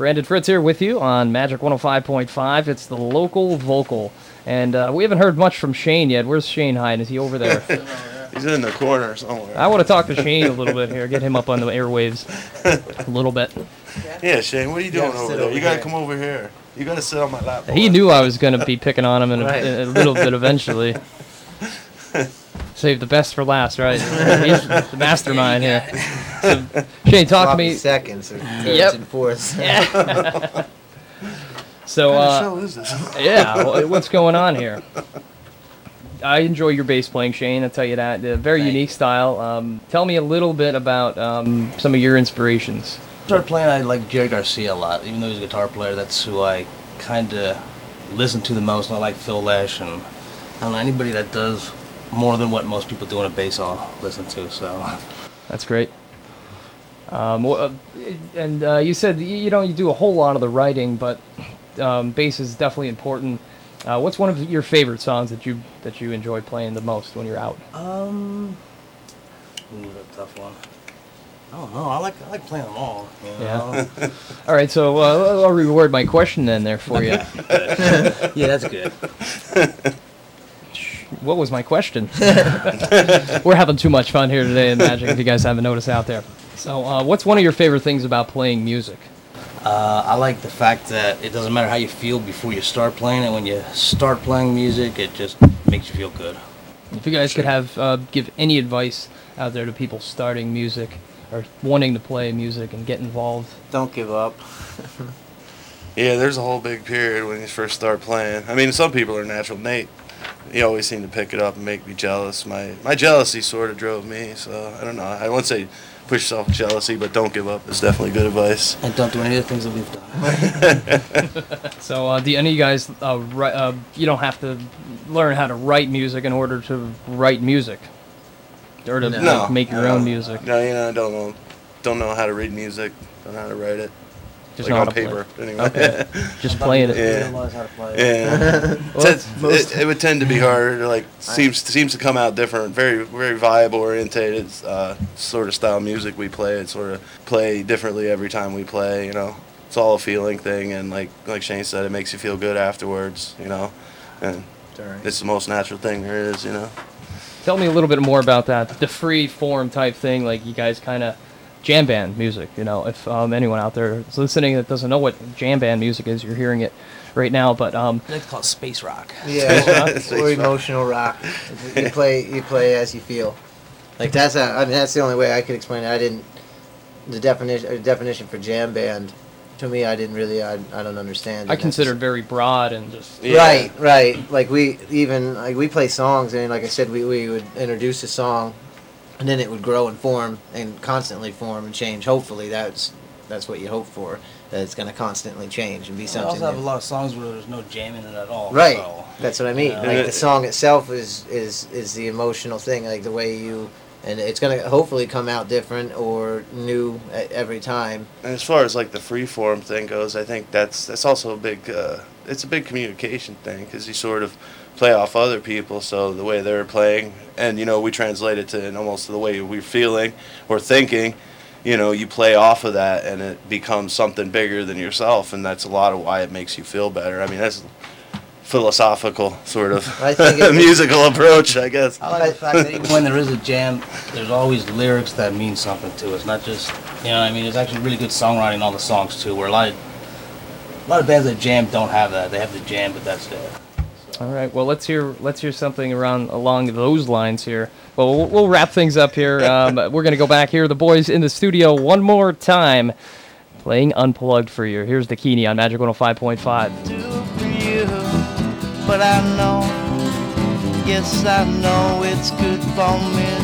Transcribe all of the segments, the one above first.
Brandon Fritz here with you on Magic 105.5. It's the local vocal. And uh, we haven't heard much from Shane yet. Where's Shane hiding? Is he over there? He's in the corner somewhere. I want to talk to Shane a little bit here, get him up on the airwaves a little bit. Yeah, Shane, what are you doing gotta over there? over you gotta come over here. You gotta sit on my lap. He knew I was going to be picking on him in a, Right. in a little bit eventually. Save the best for last, right? He's the mastermind here. So, Shane, talk to me. seconds or thirds Yep. and fourths. So, What kind of uh, show is this? yeah, wha- what's going on here? I enjoy your bass playing, Shane. I'll tell you that. A very Thank unique style. Um, tell me a little bit about um, some of your inspirations. started playing, I like Jerry Garcia a lot. Even though he's a guitar player, that's who I kind of listen to the most. And I like Phil Lesh and I don't know anybody that does more than what most people do on a bass. I'll listen to. So That's great. Um, uh, and uh, you said you know you do a whole lot of the writing, but um, bass is definitely important. Uh, what's one of your favorite songs that you that you enjoy playing the most when you're out? um, ooh, that's a tough one. I don't know. I like I like playing them all. You know? All right, so uh, I'll reward my question then there for you. yeah, that's good. What was my question? We're having too much fun here today in Magic, if you guys haven't noticed out there. So, uh, what's one of your favorite things about playing music? Uh, I like the fact that it doesn't matter how you feel before you start playing it. When you start playing music, it just makes you feel good. If you guys could have uh, give any advice out there to people starting music or wanting to play music and get involved, Don't give up. Yeah, there's a whole big period when you first start playing. I mean, some people are natural Nate. He always seemed to pick it up and make me jealous. My my jealousy sort of drove me. So I don't know. I wouldn't say push yourself with jealousy, but don't give up is definitely good advice. And don't do any of the things that we've done. so uh, do any of you guys uh, write, uh, you don't have to learn how to write music in order to write music or to No. like, make your no. own music. No, you know, I don't know. Don't know how to read music. Don't know how to write it. Just like know how on to play. paper, anyway. Okay. Just playing it. Yeah. Realize how to play. Yeah. Well, it, it would tend to be harder. Like seems seems to come out different. Very very vibe orientated uh, sort of style music we play. It sort of play differently every time we play. You know, it's all a feeling thing. And like like Shane said, it makes you feel good afterwards. You know, and it's the most natural thing there is. You know. Tell me a little bit more about that. The free form type thing, like you guys kind of jam band music. You know, if um, anyone out there is listening that doesn't know what jam band music is, you're hearing it right now. But um, I like to call it space rock. Yeah, Space or emotional rock. You play, you play as you feel. Like that's a, I mean, that's the only way I could explain it. I didn't. The definition, uh, definition for jam band, to me, I didn't really, I, I don't understand. I it. consider it very broad and just Yeah. Right, right. Like we even like we play songs, and like I said, we, we would introduce a song, and then it would grow and form and constantly form and change. Hopefully, that's that's what you hope for. That it's going to constantly change and be I something. also have a lot of songs where there's no jamming in it at all. Right. So. That's what I mean. Yeah. Like the song itself is is is the emotional thing. Like the way you, and it's gonna hopefully come out different or new every time. And as far as like the free form thing goes, I think that's that's also a big uh, it's a big communication thing because you sort of play off other people. So the way they're playing, and you know, we translate it to in almost the way we're feeling or thinking. You know, you play off of that, and it becomes something bigger than yourself, and that's a lot of why it makes you feel better. I mean, that's philosophical sort of I think it- musical approach, I guess. I like the fact that even when there is a jam, there's always lyrics that mean something to us. Not just, you know, I mean, there's actually really good songwriting in all the songs too. Where a lot of, a lot of bands that jam don't have that. They have the jam, but that's it. All right. Well, let's hear let's hear something around along those lines here. Well, we'll, we'll wrap things up here. Um, we're gonna go back here. The boys in the studio one more time, playing unplugged for you. Here's Dakini on Magic 105.5. do for you. But I know, yes, I know it's good for me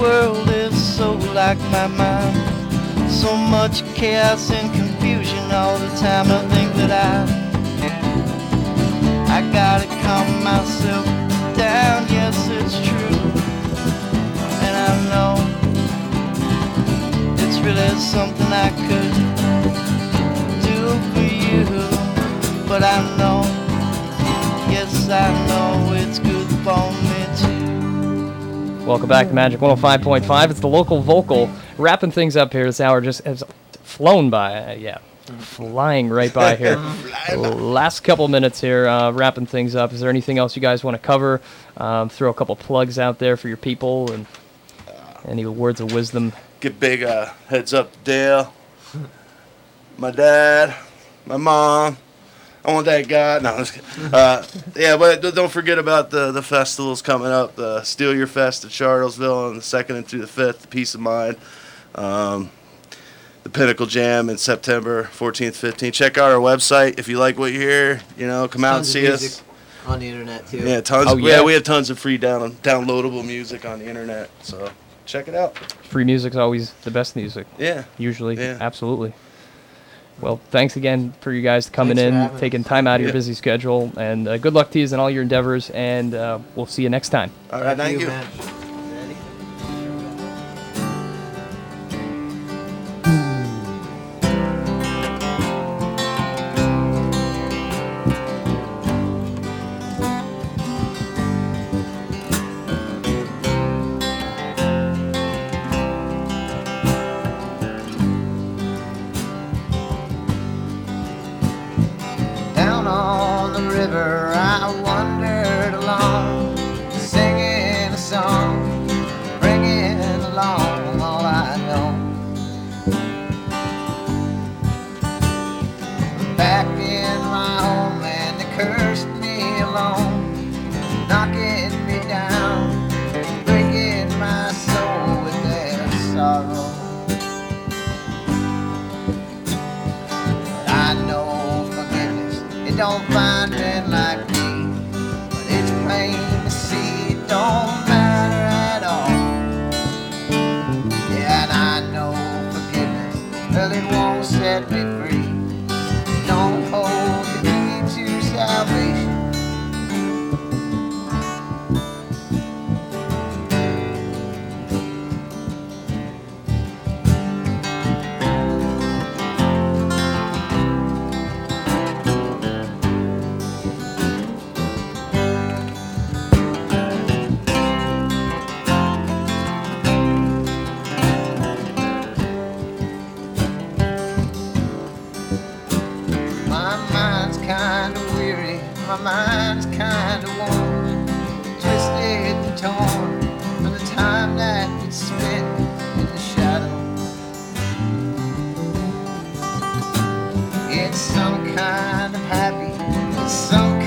world is so like my mind. So much chaos and confusion all the time. I think that I, I gotta calm myself down. Yes, it's true, and I know it's really something I could do for you. But I know, yes, I know it's good for me. Welcome back to Magic 105.5. It's the local vocal wrapping things up here. This hour just has flown by. Uh, yeah, flying right by here. Last couple minutes here, uh, wrapping things up. Is there anything else you guys want to cover? Um, throw a couple plugs out there for your people and any words of wisdom. Get big uh, heads up Dale, my dad, my mom. I want that guy. No, I'm just kidding. Uh, yeah, but don't forget about the the festivals coming up. The Steal Your Fest at Charlottesville on the second and through the fifth. Peace of Mind. Um, the Pinnacle Jam in September 14th, 15th. Check out our website if you like what you hear. You know, come out and Tons of see music us. on the internet too. Yeah, tons. Oh, of, yeah. yeah, we have tons of free down downloadable music on the internet. So check it out. Free music's always the best music. Yeah. Usually, Yeah. absolutely. Well, thanks again for you guys coming Thanks in, taking time out of your busy schedule, and uh, good luck to you in all your endeavors. And uh, we'll see you next time. All right, thank you. man. I wandered some kind of happy, some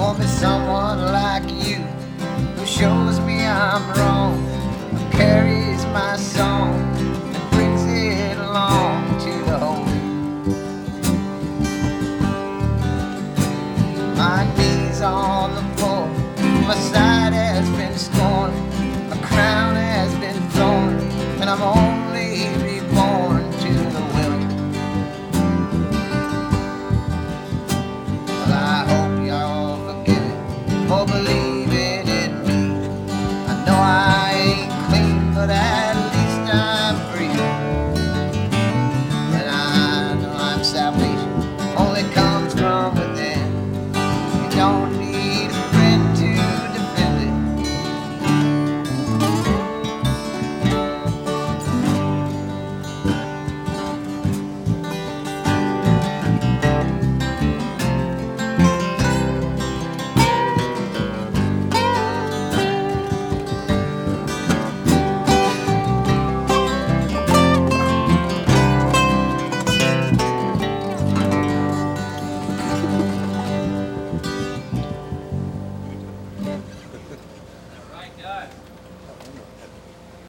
Show me someone like you who shows me I'm wrong, who carries my song and brings it along to the home. My knees on the floor, my side has been scorned, my crown has been thorn, and I'm on.